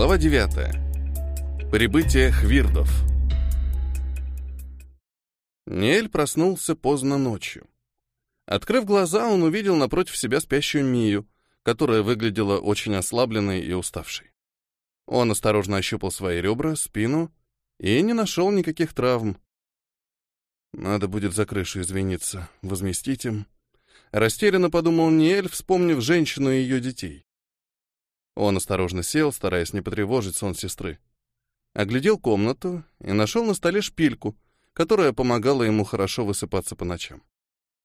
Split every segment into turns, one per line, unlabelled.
Глава 9. Прибытие хвирдов. Нель проснулся поздно ночью. Открыв глаза, он увидел напротив себя спящую Мию, которая выглядела очень ослабленной и уставшей. Он осторожно ощупал свои ребра, спину и не нашел никаких травм. Надо будет за крышу извиниться, возместить им. Растерянно подумал Ниэль, вспомнив женщину и ее детей. Он осторожно сел, стараясь не потревожить сон сестры. Оглядел комнату и нашел на столе шпильку, которая помогала ему хорошо высыпаться по ночам.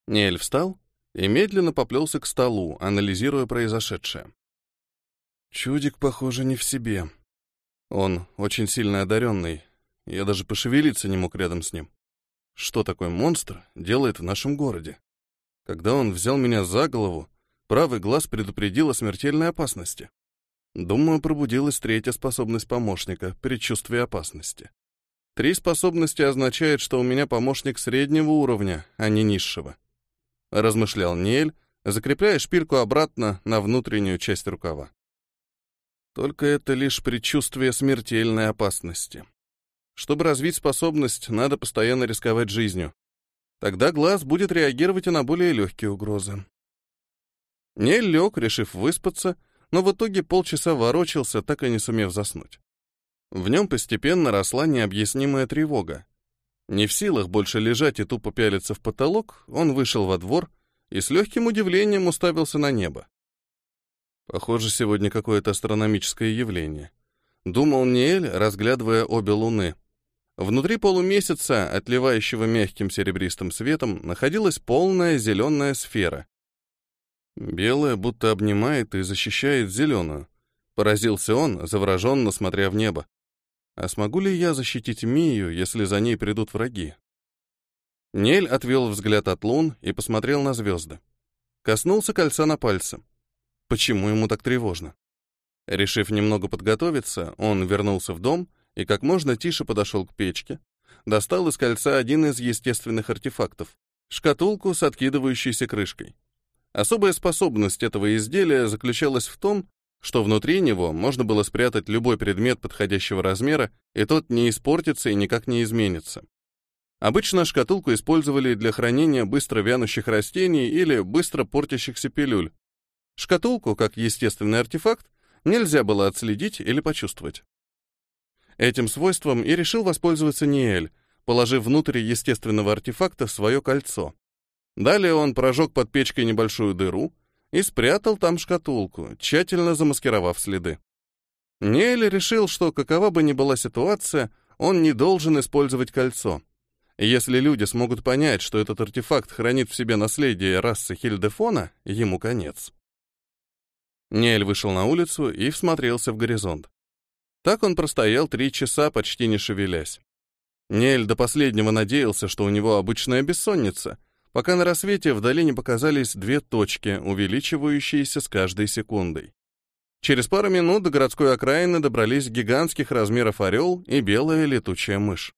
Ниэль встал и медленно поплелся к столу, анализируя произошедшее. Чудик, похоже, не в себе. Он очень сильно одаренный. Я даже пошевелиться не мог рядом с ним. Что такой монстр делает в нашем городе? Когда он взял меня за голову, правый глаз предупредил о смертельной опасности. Думаю, пробудилась третья способность помощника — предчувствие опасности. Три способности означает, что у меня помощник среднего уровня, а не низшего. Размышлял Ниэль, закрепляя шпильку обратно на внутреннюю часть рукава. Только это лишь предчувствие смертельной опасности. Чтобы развить способность, надо постоянно рисковать жизнью. Тогда глаз будет реагировать и на более легкие угрозы. Не лег, решив выспаться, но в итоге полчаса ворочался, так и не сумев заснуть. В нем постепенно росла необъяснимая тревога. Не в силах больше лежать и тупо пялиться в потолок, он вышел во двор и с легким удивлением уставился на небо. Похоже, сегодня какое-то астрономическое явление. Думал Ниэль, разглядывая обе луны. Внутри полумесяца, отливающего мягким серебристым светом, находилась полная зеленая сфера. Белая будто обнимает и защищает зеленую. Поразился он, завороженно смотря в небо. А смогу ли я защитить Мию, если за ней придут враги? Нель отвел взгляд от лун и посмотрел на звезды. Коснулся кольца на пальце. Почему ему так тревожно? Решив немного подготовиться, он вернулся в дом и как можно тише подошел к печке, достал из кольца один из естественных артефактов — шкатулку с откидывающейся крышкой. Особая способность этого изделия заключалась в том, что внутри него можно было спрятать любой предмет подходящего размера, и тот не испортится и никак не изменится. Обычно шкатулку использовали для хранения быстро вянущих растений или быстро портящихся пилюль. Шкатулку, как естественный артефакт, нельзя было отследить или почувствовать. Этим свойством и решил воспользоваться Ниэль, положив внутрь естественного артефакта свое кольцо. Далее он прожег под печкой небольшую дыру и спрятал там шкатулку, тщательно замаскировав следы. Ниэль решил, что какова бы ни была ситуация, он не должен использовать кольцо. Если люди смогут понять, что этот артефакт хранит в себе наследие расы Хильдефона, ему конец. Ниэль вышел на улицу и всмотрелся в горизонт. Так он простоял три часа, почти не шевелясь. Нель до последнего надеялся, что у него обычная бессонница, пока на рассвете вдали не показались две точки, увеличивающиеся с каждой секундой. Через пару минут до городской окраины добрались гигантских размеров орел и белая летучая мышь.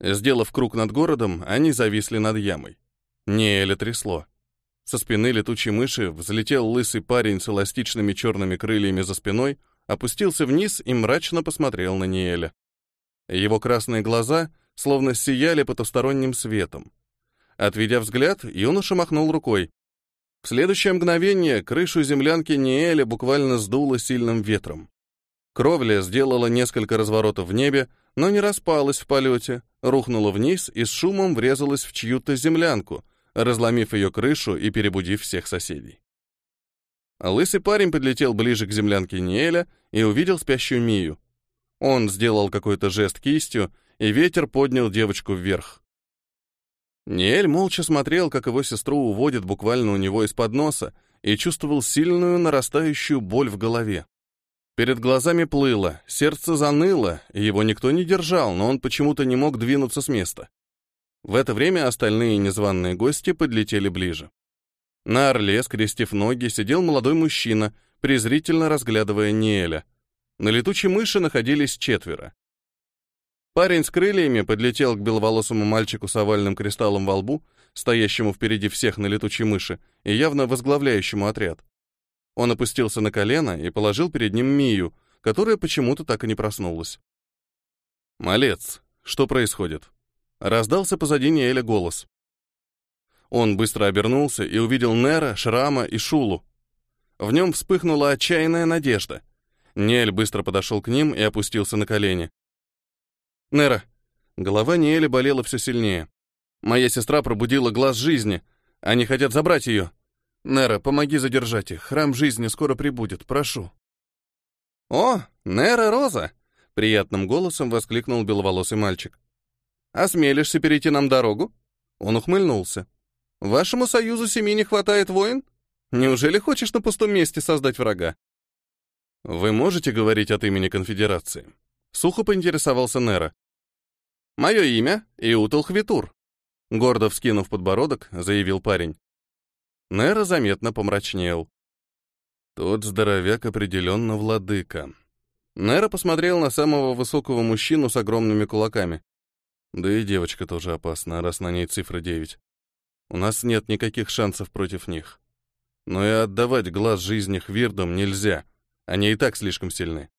Сделав круг над городом, они зависли над ямой. Неэля трясло. Со спины летучей мыши взлетел лысый парень с эластичными черными крыльями за спиной, опустился вниз и мрачно посмотрел на Ниэля. Его красные глаза словно сияли потусторонним светом. Отведя взгляд, юноша махнул рукой. В следующее мгновение крышу землянки Ниэля буквально сдуло сильным ветром. Кровля сделала несколько разворотов в небе, но не распалась в полете, рухнула вниз и с шумом врезалась в чью-то землянку, разломив ее крышу и перебудив всех соседей. Лысый парень подлетел ближе к землянке Ниэля и увидел спящую Мию. Он сделал какой-то жест кистью, и ветер поднял девочку вверх. Ниэль молча смотрел, как его сестру уводят буквально у него из-под носа, и чувствовал сильную нарастающую боль в голове. Перед глазами плыло, сердце заныло, его никто не держал, но он почему-то не мог двинуться с места. В это время остальные незваные гости подлетели ближе. На орле, скрестив ноги, сидел молодой мужчина, презрительно разглядывая Ниэля. На летучей мыши находились четверо. Парень с крыльями подлетел к беловолосому мальчику с овальным кристаллом во лбу, стоящему впереди всех на летучей мыши и явно возглавляющему отряд. Он опустился на колено и положил перед ним Мию, которая почему-то так и не проснулась. «Малец, что происходит?» Раздался позади Неэля голос. Он быстро обернулся и увидел Нера, Шрама и Шулу. В нем вспыхнула отчаянная надежда. Неэль быстро подошел к ним и опустился на колени. «Нера!» Голова Неэля болела все сильнее. «Моя сестра пробудила глаз жизни. Они хотят забрать ее. Нера, помоги задержать их. Храм жизни скоро прибудет, прошу». «О, Нера Роза!» — приятным голосом воскликнул беловолосый мальчик. «Осмелишься перейти нам дорогу?» Он ухмыльнулся. «Вашему союзу семи не хватает воин? Неужели хочешь на пустом месте создать врага?» «Вы можете говорить от имени конфедерации?» Сухо поинтересовался Нера. «Мое имя — Иутал Хвитур», — гордо вскинув подбородок, заявил парень. Нера заметно помрачнел. Тот здоровяк определенно владыка. Нера посмотрел на самого высокого мужчину с огромными кулаками. Да и девочка тоже опасна, раз на ней цифра 9. У нас нет никаких шансов против них. Но и отдавать глаз жизни Хвирдам нельзя. Они и так слишком сильны.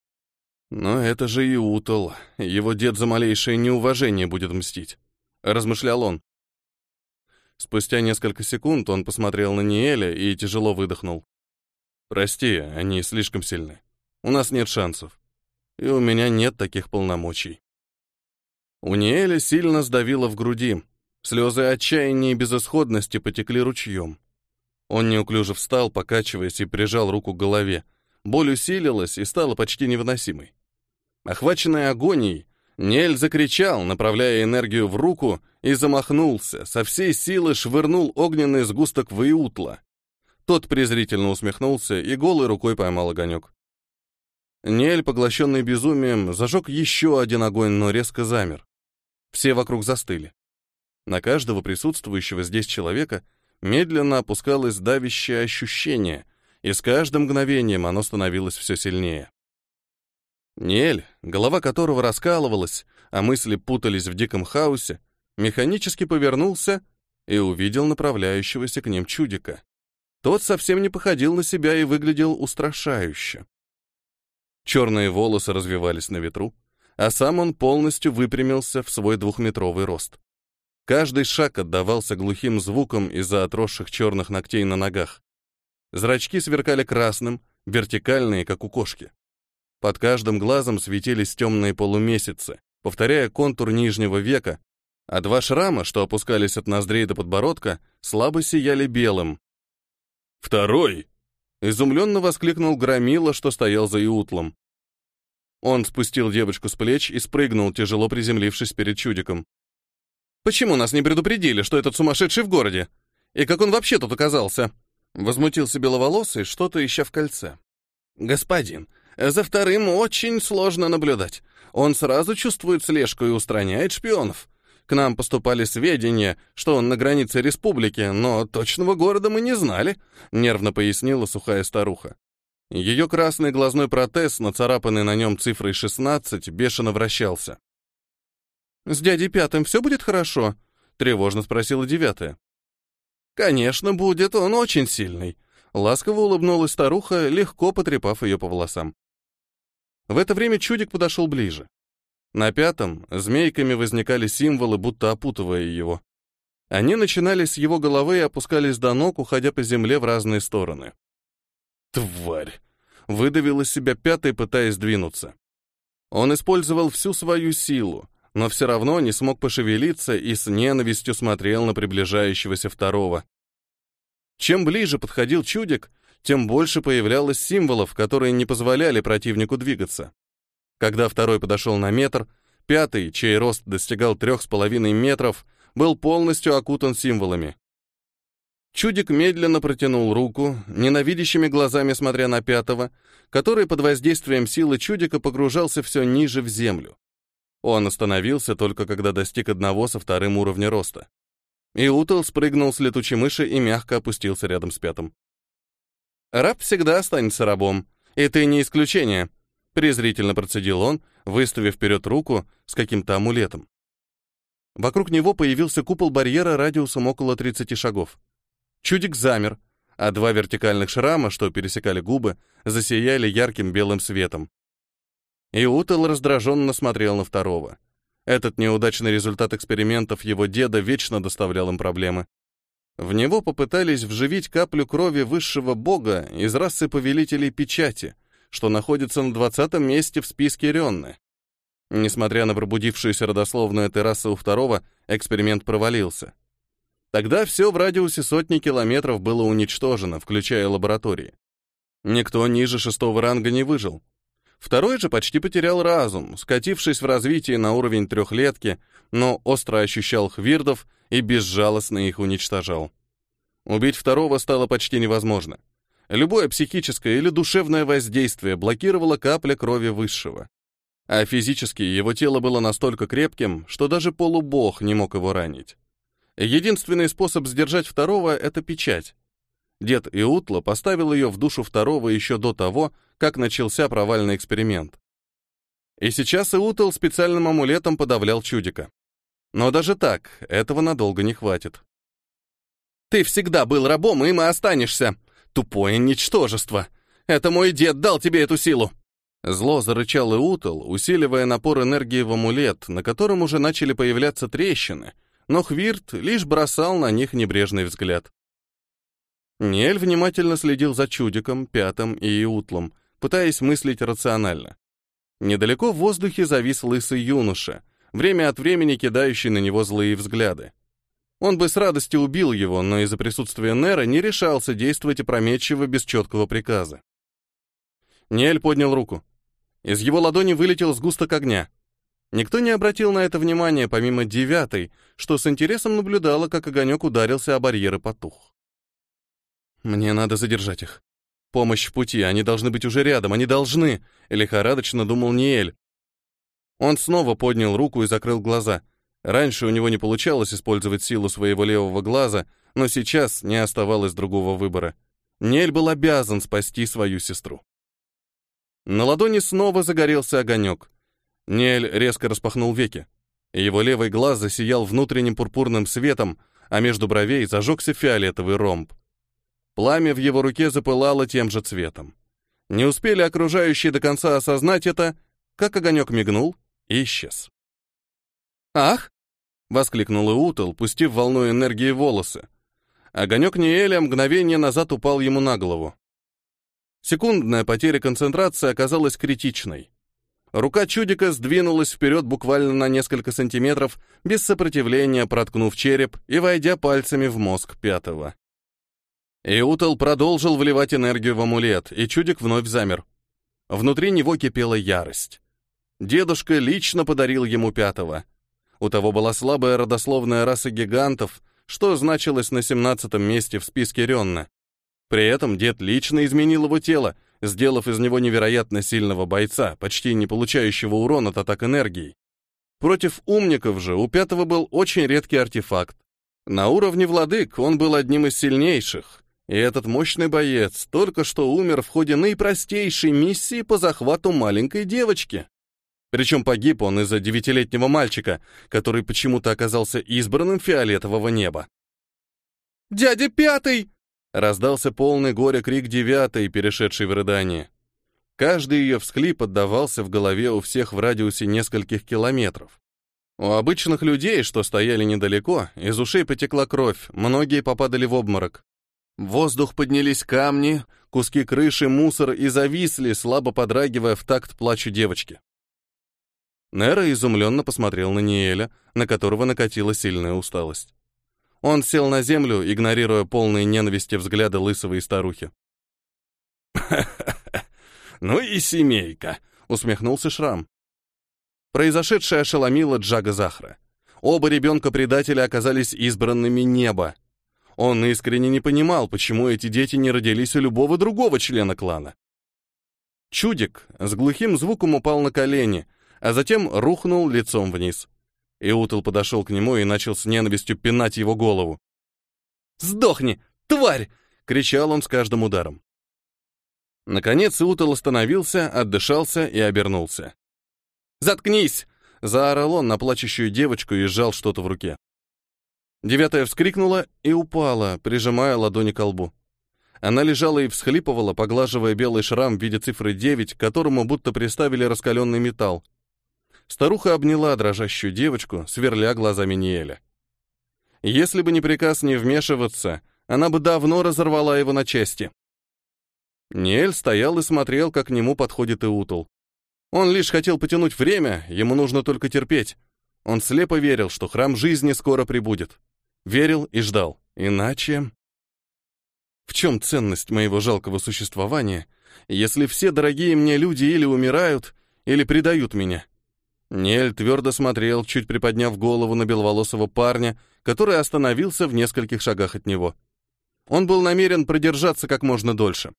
Но это же и Утал. Его дед за малейшее неуважение будет мстить. Размышлял он. Спустя несколько секунд он посмотрел на Ниэля и тяжело выдохнул. «Прости, они слишком сильны. У нас нет шансов. И у меня нет таких полномочий». У Ниэля сильно сдавило в груди. Слезы отчаяния и безысходности потекли ручьем. Он неуклюже встал, покачиваясь, и прижал руку к голове. Боль усилилась и стала почти невыносимой. Охваченный агонией, Нель закричал, направляя энергию в руку, и замахнулся, со всей силы швырнул огненный сгусток в Иутла. Тот презрительно усмехнулся и голой рукой поймал огонек. Нель, поглощенный безумием, зажег еще один огонь, но резко замер. Все вокруг застыли. На каждого присутствующего здесь человека медленно опускалось давящее ощущение, и с каждым мгновением оно становилось все сильнее. Нель, голова которого раскалывалась, а мысли путались в диком хаосе, механически повернулся и увидел направляющегося к ним чудика. Тот совсем не походил на себя и выглядел устрашающе. Черные волосы развивались на ветру, а сам он полностью выпрямился в свой двухметровый рост. Каждый шаг отдавался глухим звуком из-за отросших черных ногтей на ногах. Зрачки сверкали красным, вертикальные, как у кошки. Под каждым глазом светились темные полумесяцы, повторяя контур нижнего века, а два шрама, что опускались от ноздрей до подбородка, слабо сияли белым. «Второй!» — изумленно воскликнул Громила, что стоял за Иутлом. Он спустил девочку с плеч и спрыгнул, тяжело приземлившись перед чудиком. «Почему нас не предупредили, что этот сумасшедший в городе? И как он вообще тут оказался?» Возмутился беловолосый, что-то ища в кольце. «Господин, за вторым очень сложно наблюдать. Он сразу чувствует слежку и устраняет шпионов. К нам поступали сведения, что он на границе республики, но точного города мы не знали», — нервно пояснила сухая старуха. Ее красный глазной протез, нацарапанный на нем цифрой 16, бешено вращался. «С дядей Пятым все будет хорошо?» — тревожно спросила девятая. «Конечно будет, он очень сильный», — ласково улыбнулась старуха, легко потрепав ее по волосам. В это время чудик подошел ближе. На пятом змейками возникали символы, будто опутывая его. Они начинались с его головы и опускались до ног, уходя по земле в разные стороны. «Тварь!» — выдавил из себя пятый, пытаясь двинуться. Он использовал всю свою силу, но все равно не смог пошевелиться и с ненавистью смотрел на приближающегося второго. Чем ближе подходил чудик, тем больше появлялось символов, которые не позволяли противнику двигаться. Когда второй подошел на метр, пятый, чей рост достигал трех с половиной метров, был полностью окутан символами. Чудик медленно протянул руку, ненавидящими глазами смотря на пятого, который под воздействием силы чудика погружался все ниже в землю. Он остановился только когда достиг одного со вторым уровня роста. И Утел спрыгнул с летучей мыши и мягко опустился рядом с пятым. Раб всегда останется рабом, и ты не исключение, презрительно процедил он, выставив вперед руку с каким-то амулетом. Вокруг него появился купол барьера радиусом около 30 шагов. Чудик замер, а два вертикальных шрама, что пересекали губы, засияли ярким белым светом. И Утел раздраженно смотрел на второго. Этот неудачный результат экспериментов его деда вечно доставлял им проблемы. В него попытались вживить каплю крови высшего бога из расы повелителей печати, что находится на двадцатом месте в списке Ренны. Несмотря на пробудившуюся родословную этой расы у второго, эксперимент провалился. Тогда все в радиусе сотни километров было уничтожено, включая лаборатории. Никто ниже шестого ранга не выжил. Второй же почти потерял разум, скатившись в развитии на уровень трехлетки, но остро ощущал хвирдов и безжалостно их уничтожал. Убить второго стало почти невозможно. Любое психическое или душевное воздействие блокировало капля крови высшего. А физически его тело было настолько крепким, что даже полубог не мог его ранить. Единственный способ сдержать второго — это печать. Дед Иутла поставил ее в душу второго еще до того, как начался провальный эксперимент. И сейчас Иутл специальным амулетом подавлял чудика. Но даже так, этого надолго не хватит. «Ты всегда был рабом, им и останешься! Тупое ничтожество! Это мой дед дал тебе эту силу!» Зло зарычал Иутл, усиливая напор энергии в амулет, на котором уже начали появляться трещины, но Хвирт лишь бросал на них небрежный взгляд. Ниэль внимательно следил за чудиком, пятым и Иутлом, пытаясь мыслить рационально. Недалеко в воздухе завис лысый юноша, время от времени кидающий на него злые взгляды. Он бы с радостью убил его, но из-за присутствия Нера не решался действовать опрометчиво без четкого приказа. Ниэль поднял руку. Из его ладони вылетел сгусток огня. Никто не обратил на это внимания, помимо девятой, что с интересом наблюдала, как огонек ударился о барьер и потух. «Мне надо задержать их. Помощь в пути, они должны быть уже рядом, они должны!» — лихорадочно думал Ниэль. Он снова поднял руку и закрыл глаза. Раньше у него не получалось использовать силу своего левого глаза, но сейчас не оставалось другого выбора. Ниэль был обязан спасти свою сестру. На ладони снова загорелся огонек. Ниэль резко распахнул веки. Его левый глаз засиял внутренним пурпурным светом, а между бровей зажегся фиолетовый ромб. Пламя в его руке запылало тем же цветом. Не успели окружающие до конца осознать это, как огонек мигнул и исчез. «Ах!» — воскликнул Иутел, пустив волну энергии волосы. Огонек Ниэля мгновение назад упал ему на голову. Секундная потеря концентрации оказалась критичной. Рука чудика сдвинулась вперед буквально на несколько сантиметров, без сопротивления проткнув череп и войдя пальцами в мозг пятого. Иутал продолжил вливать энергию в амулет, и чудик вновь замер. Внутри него кипела ярость. Дедушка лично подарил ему пятого. У того была слабая родословная раса гигантов, что значилось на семнадцатом месте в списке Ренна. При этом дед лично изменил его тело, сделав из него невероятно сильного бойца, почти не получающего урона от атак энергии. Против умников же у пятого был очень редкий артефакт. На уровне владык он был одним из сильнейших, и этот мощный боец только что умер в ходе наипростейшей миссии по захвату маленькой девочки. Причем погиб он из-за девятилетнего мальчика, который почему-то оказался избранным фиолетового неба. «Дядя Пятый!» Раздался полный горя крик девятой, перешедший в рыдание. Каждый ее всхлип отдавался в голове у всех в радиусе нескольких километров. У обычных людей, что стояли недалеко, из ушей потекла кровь, многие попадали в обморок. В воздух поднялись камни, куски крыши, мусор и зависли, слабо подрагивая в такт плачу девочки. Нера изумленно посмотрел на Ниэля, на которого накатила сильная усталость. Он сел на землю, игнорируя полные ненависти взгляды лысого и старухи. «Ну и семейка!» — усмехнулся Шрам. Произошедшее ошеломило Джага Захра. Оба ребенка-предателя оказались избранными неба. Он искренне не понимал, почему эти дети не родились у любого другого члена клана. Чудик с глухим звуком упал на колени, а затем рухнул лицом вниз. Иутел подошел к нему и начал с ненавистью пинать его голову. «Сдохни, тварь!» — кричал он с каждым ударом. Наконец Иутел остановился, отдышался и обернулся. «Заткнись!» — заорал он на плачущую девочку и сжал что-то в руке. Девятая вскрикнула и упала, прижимая ладони к лбу. Она лежала и всхлипывала, поглаживая белый шрам в виде цифры 9, к которому будто приставили раскаленный металл. Старуха обняла дрожащую девочку, сверля глазами Ниэля. Если бы не приказ не вмешиваться, она бы давно разорвала его на части. Ниэль стоял и смотрел, как к нему подходит Иутул. Он лишь хотел потянуть время, ему нужно только терпеть. Он слепо верил, что храм жизни скоро прибудет. Верил и ждал. Иначе... В чем ценность моего жалкого существования, если все дорогие мне люди или умирают, или предают меня? Нель твердо смотрел, чуть приподняв голову на беловолосого парня, который остановился в нескольких шагах от него. Он был намерен продержаться как можно дольше.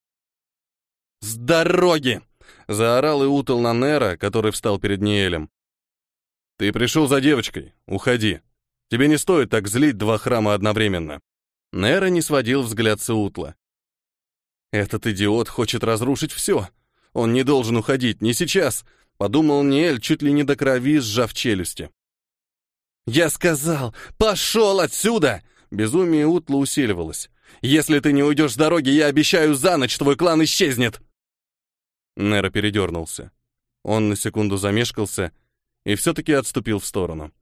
«С дороги!» — заорал и утал на Нера, который встал перед Ниэлем. «Ты пришел за девочкой. Уходи. Тебе не стоит так злить два храма одновременно». Нера не сводил взгляд с Утла. «Этот идиот хочет разрушить все. Он не должен уходить, не сейчас», — подумал Ниэль, чуть ли не до крови, сжав челюсти. «Я сказал, пошел отсюда!» Безумие Утла усиливалось. «Если ты не уйдешь с дороги, я обещаю, за ночь твой клан исчезнет!» Нера передернулся. Он на секунду замешкался и все-таки отступил в сторону.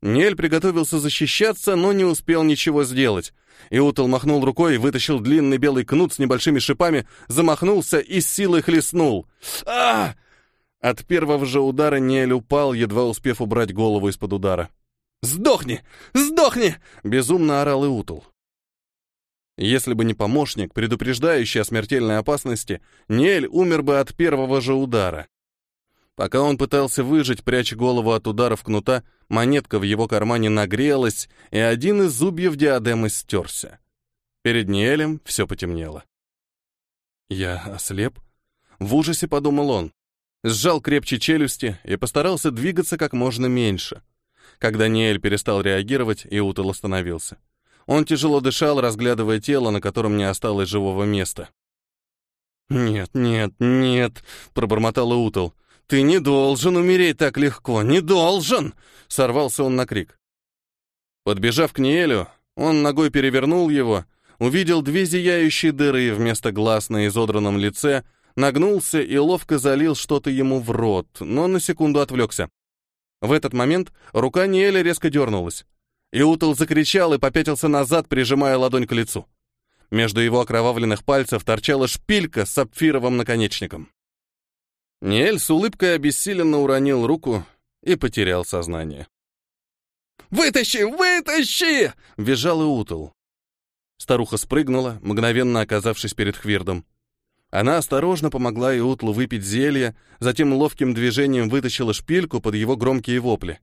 Нель приготовился защищаться, но не успел ничего сделать. Иутал махнул рукой и вытащил длинный белый кнут с небольшими шипами, замахнулся и с силой хлестнул. а От первого же удара Нель упал, едва успев убрать голову из-под удара. «Сдохни! Сдохни!» — безумно орал Иутал. Если бы не помощник, предупреждающий о смертельной опасности, Нель умер бы от первого же удара. Пока он пытался выжить, пряча голову от ударов кнута, монетка в его кармане нагрелась, и один из зубьев диадемы стерся. Перед Ниэлем все потемнело. «Я ослеп?» В ужасе подумал он. Сжал крепче челюсти и постарался двигаться как можно меньше. Когда Ниэль перестал реагировать, Иутал остановился. Он тяжело дышал, разглядывая тело, на котором не осталось живого места. «Нет, нет, нет», — пробормотал Утал. «Ты не должен умереть так легко, не должен!» — сорвался он на крик. Подбежав к Ниэлю, он ногой перевернул его, увидел две зияющие дыры вместо глаз на изодранном лице, нагнулся и ловко залил что-то ему в рот, но на секунду отвлекся. В этот момент рука Ниэля резко дернулась. Иутал закричал и попятился назад, прижимая ладонь к лицу. Между его окровавленных пальцев торчала шпилька с сапфировым наконечником. Ниэль с улыбкой обессиленно уронил руку и потерял сознание. «Вытащи! Вытащи!» — визжал Иутал. Старуха спрыгнула, мгновенно оказавшись перед Хвирдом. Она осторожно помогла Иутлу выпить зелье, затем ловким движением вытащила шпильку под его громкие вопли.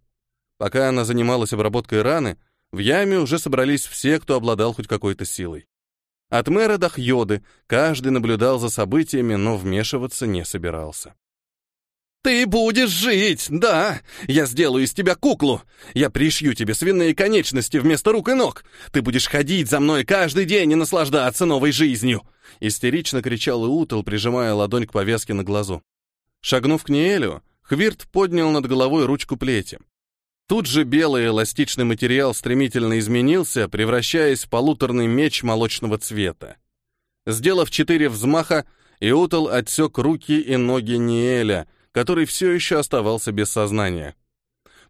Пока она занималась обработкой раны, в яме уже собрались все, кто обладал хоть какой-то силой. От мэра до Хьоды каждый наблюдал за событиями, но вмешиваться не собирался. «Ты будешь жить, да! Я сделаю из тебя куклу! Я пришью тебе свиные конечности вместо рук и ног! Ты будешь ходить за мной каждый день и наслаждаться новой жизнью!» Истерично кричал Иутел, прижимая ладонь к повязке на глазу. Шагнув к Ниэлю, Хвирт поднял над головой ручку плети. Тут же белый эластичный материал стремительно изменился, превращаясь в полуторный меч молочного цвета. Сделав четыре взмаха, Иутал отсек руки и ноги Ниэля, который все еще оставался без сознания.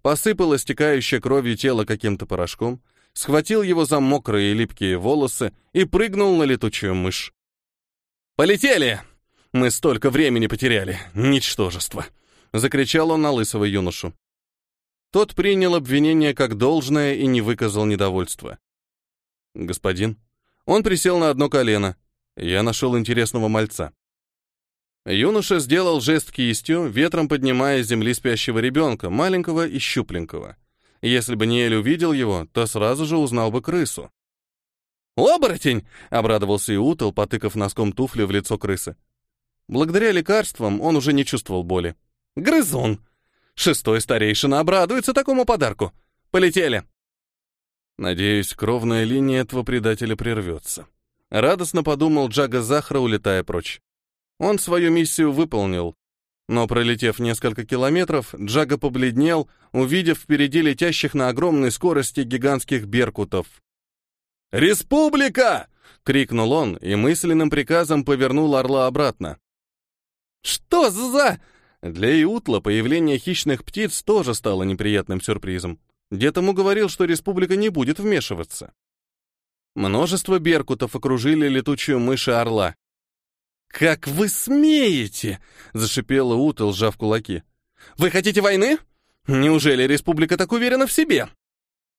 Посыпал истекающее кровью тело каким-то порошком, схватил его за мокрые и липкие волосы и прыгнул на летучую мышь. «Полетели! Мы столько времени потеряли! Ничтожество!» — закричал он на лысого юношу. Тот принял обвинение как должное и не выказал недовольства. «Господин». Он присел на одно колено. Я нашел интересного мальца. Юноша сделал жест кистью, ветром поднимая с земли спящего ребенка, маленького и щупленького. Если бы Ниэль увидел его, то сразу же узнал бы крысу. «Оборотень!» — обрадовался Иутал, потыкав носком туфли в лицо крысы. Благодаря лекарствам он уже не чувствовал боли. «Грызун!» Шестой старейшина обрадуется такому подарку. Полетели. Надеюсь, кровная линия этого предателя прервется. Радостно подумал Джага Захра, улетая прочь. Он свою миссию выполнил. Но, пролетев несколько километров, Джага побледнел, увидев впереди летящих на огромной скорости гигантских беркутов. «Республика!» — крикнул он и мысленным приказом повернул орла обратно. «Что за...» Для Иутла появление хищных птиц тоже стало неприятным сюрпризом. Дед ему говорил, что республика не будет вмешиваться. Множество беркутов окружили летучую мышь и орла. «Как вы смеете!» — зашипела Утл, сжав кулаки. «Вы хотите войны? Неужели республика так уверена в себе?»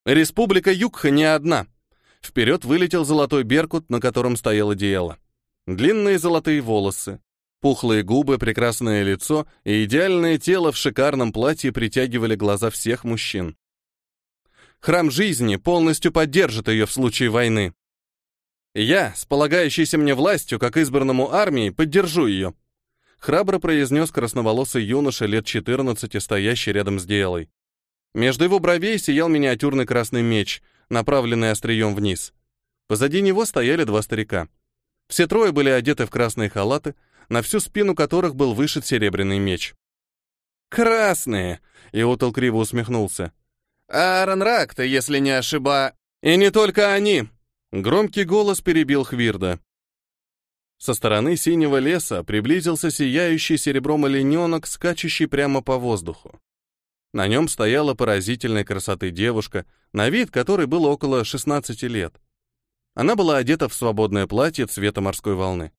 Республика Югха не одна. Вперед вылетел золотой беркут, на котором стояло одеяло. Длинные золотые волосы, пухлые губы, прекрасное лицо и идеальное тело в шикарном платье притягивали глаза всех мужчин. Храм жизни полностью поддержит ее в случае войны. Я, с полагающейся мне властью, как избранному армии, поддержу ее. Храбро произнес красноволосый юноша лет 14, стоящий рядом с Диэлой. Между его бровей сиял миниатюрный красный меч, направленный острием вниз. Позади него стояли два старика. Все трое были одеты в красные халаты, на всю спину которых был вышит серебряный меч. «Красные!» — Иотал криво усмехнулся. «Аарон Ракта, если не ошиба...» «И не только они!» Громкий голос перебил Хвирда. Со стороны синего леса приблизился сияющий серебром олененок, скачущий прямо по воздуху. На нем стояла поразительной красоты девушка, на вид которой было около 16 лет. Она была одета в свободное платье цвета морской волны.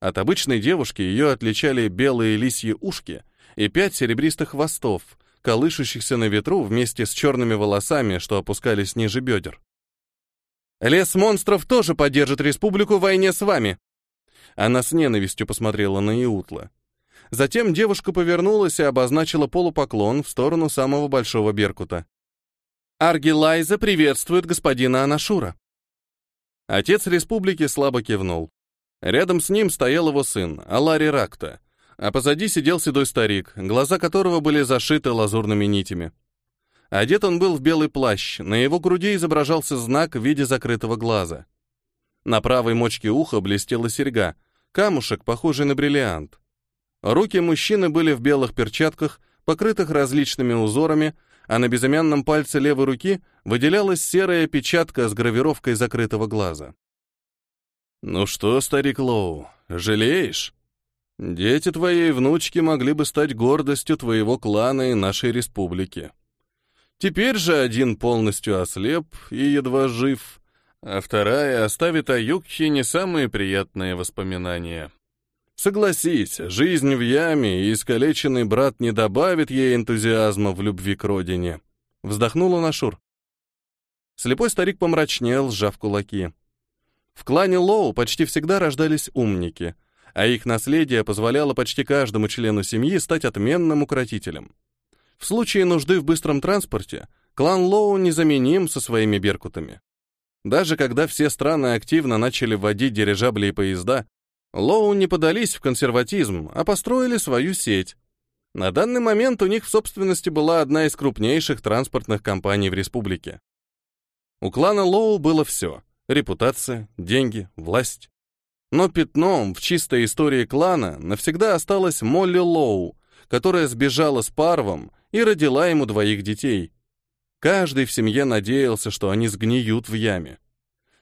От обычной девушки ее отличали белые лисьи ушки и пять серебристых хвостов, колышущихся на ветру вместе с черными волосами, что опускались ниже бедер. Лес монстров тоже поддержит республику в войне с вами. Она с ненавистью посмотрела на Иутла. Затем девушка повернулась и обозначила полупоклон в сторону самого большого беркута. Аргилайза приветствует господина Анашура. Отец республики слабо кивнул. Рядом с ним стоял его сын, Алари Ракта, а позади сидел седой старик, глаза которого были зашиты лазурными нитями. Одет он был в белый плащ, на его груди изображался знак в виде закрытого глаза. На правой мочке уха блестела серьга, камушек, похожий на бриллиант. Руки мужчины были в белых перчатках, покрытых различными узорами, а на безымянном пальце левой руки выделялась серая печатка с гравировкой закрытого глаза. «Ну что, старик Лоу, жалеешь? Дети твоей внучки могли бы стать гордостью твоего клана и нашей республики. Теперь же один полностью ослеп и едва жив, а вторая оставит о Юкхе не самые приятные воспоминания. Согласись, жизнь в яме и искалеченный брат не добавит ей энтузиазма в любви к родине. Вздохнула Нашур. Слепой старик помрачнел, сжав кулаки. В клане Лоу почти всегда рождались умники, а их наследие позволяло почти каждому члену семьи стать отменным укротителем. В случае нужды в быстром транспорте клан Лоу незаменим со своими беркутами. Даже когда все страны активно начали вводить дирижабли и поезда, Лоу не подались в консерватизм, а построили свою сеть. На данный момент у них в собственности была одна из крупнейших транспортных компаний в республике. У клана Лоу было все — репутация, деньги, власть. Но пятном в чистой истории клана навсегда осталась Молли Лоу, которая сбежала с Парвом и родила ему двоих детей. Каждый в семье надеялся, что они сгниют в яме.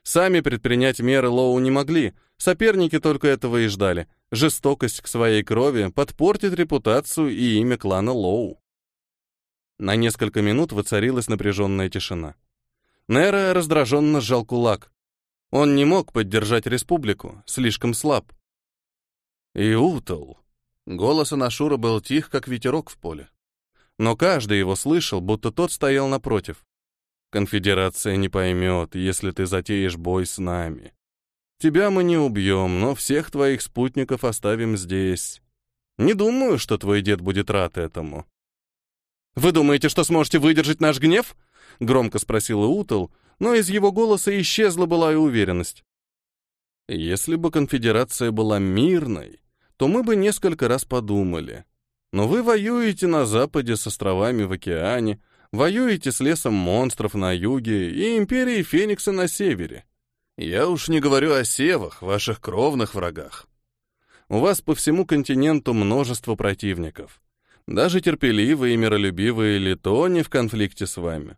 Сами предпринять меры Лоу не могли, соперники только этого и ждали. Жестокость к своей крови подпортит репутацию и имя клана Лоу. На несколько минут воцарилась напряженная тишина. Нера раздраженно сжал кулак. Он не мог поддержать республику, слишком слаб. «Иутал!» Голос Анашура был тих, как ветерок в поле но каждый его слышал, будто тот стоял напротив. Конфедерация не поймет, если ты затеешь бой с нами. Тебя мы не убьем, но всех твоих спутников оставим здесь. Не думаю, что твой дед будет рад этому. «Вы думаете, что сможете выдержать наш гнев?» — громко спросила Утл, но из его голоса исчезла была и уверенность. «Если бы конфедерация была мирной, то мы бы несколько раз подумали. Но вы воюете на западе с островами в океане, воюете с лесом монстров на юге и империей Феникса на севере. Я уж не говорю о севах, ваших кровных врагах. У вас по всему континенту множество противников. Даже терпеливые и миролюбивые Литони в конфликте с вами.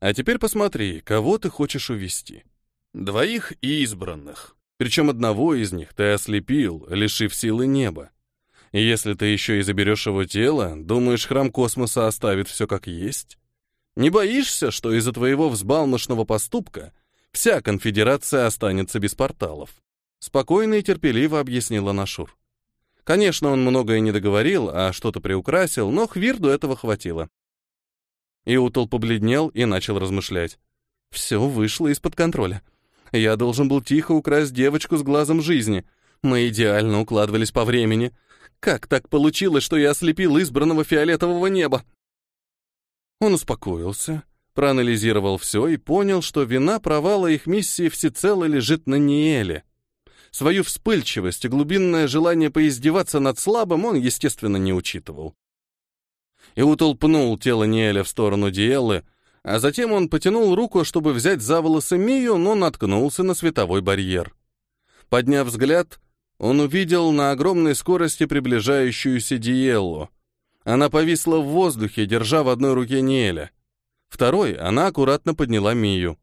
А теперь посмотри, кого ты хочешь увести. Двоих избранных. Причем одного из них ты ослепил, лишив силы неба. И если ты еще и заберешь его тело, думаешь, храм космоса оставит все как есть? Не боишься, что из-за твоего взбалмошного поступка вся конфедерация останется без порталов? Спокойно и терпеливо объяснила Нашур. Конечно, он многое не договорил, а что-то приукрасил, но Хвирду этого хватило. Иутол побледнел и начал размышлять. Все вышло из-под контроля. Я должен был тихо украсть девочку с глазом жизни. Мы идеально укладывались по времени. Как так получилось, что я ослепил избранного фиолетового неба? Он успокоился, проанализировал все и понял, что вина провала их миссии всецело лежит на Ниэле. Свою вспыльчивость и глубинное желание поиздеваться над слабым он, естественно, не учитывал. Иутол пнул тело Ниэля в сторону Диэллы, а затем он потянул руку, чтобы взять за волосы Мию, но наткнулся на световой барьер. Подняв взгляд, он увидел на огромной скорости приближающуюся Диеллу. Она повисла в воздухе, держа в одной руке Ниэля. Второй она аккуратно подняла Мию.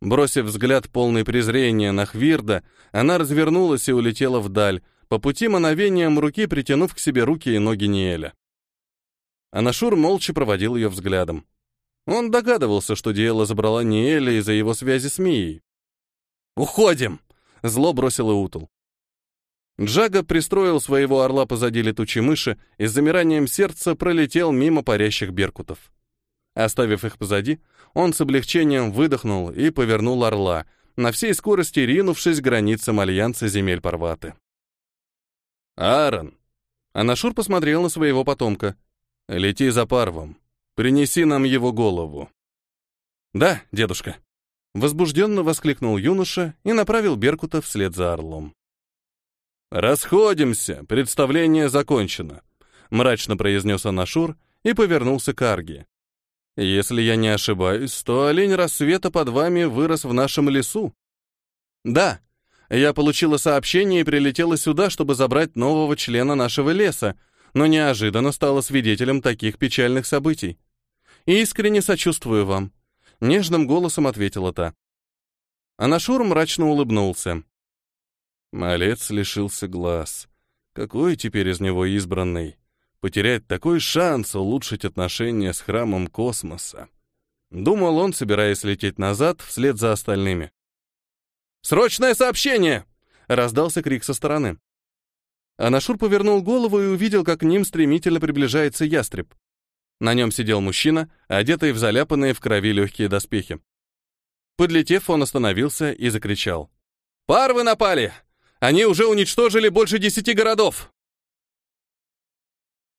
Бросив взгляд полный презрения на Хвирда, она развернулась и улетела вдаль, по пути мановением руки притянув к себе руки и ноги Ниэля. Анашур молча проводил ее взглядом. Он догадывался, что Диэла забрала Ниэля из-за его связи с Мией. «Уходим!» — зло бросил Иутл. Джага пристроил своего орла позади летучей мыши и с замиранием сердца пролетел мимо парящих беркутов. Оставив их позади, он с облегчением выдохнул и повернул орла, на всей скорости ринувшись к границам Альянса земель Парваты. «Аарон!» Анашур посмотрел на своего потомка. «Лети за Парвом. Принеси нам его голову». «Да, дедушка», — возбужденно воскликнул юноша и направил Беркута вслед за орлом. «Расходимся, представление закончено», — мрачно произнес Анашур и повернулся к Арге. «Если я не ошибаюсь, то олень рассвета под вами вырос в нашем лесу». «Да, я получила сообщение и прилетела сюда, чтобы забрать нового члена нашего леса, но неожиданно стала свидетелем таких печальных событий. «Искренне сочувствую вам», — нежным голосом ответила та. Анашур мрачно улыбнулся. Малец лишился глаз. Какой теперь из него избранный? Потерять такой шанс улучшить отношения с храмом космоса. Думал он, собираясь лететь назад, вслед за остальными. «Срочное сообщение!» — раздался крик со стороны. Анашур повернул голову и увидел, как к ним стремительно приближается ястреб. На нем сидел мужчина, одетый в заляпанные в крови легкие доспехи. Подлетев, он остановился и закричал. «Парвы напали! Они уже уничтожили больше десяти городов!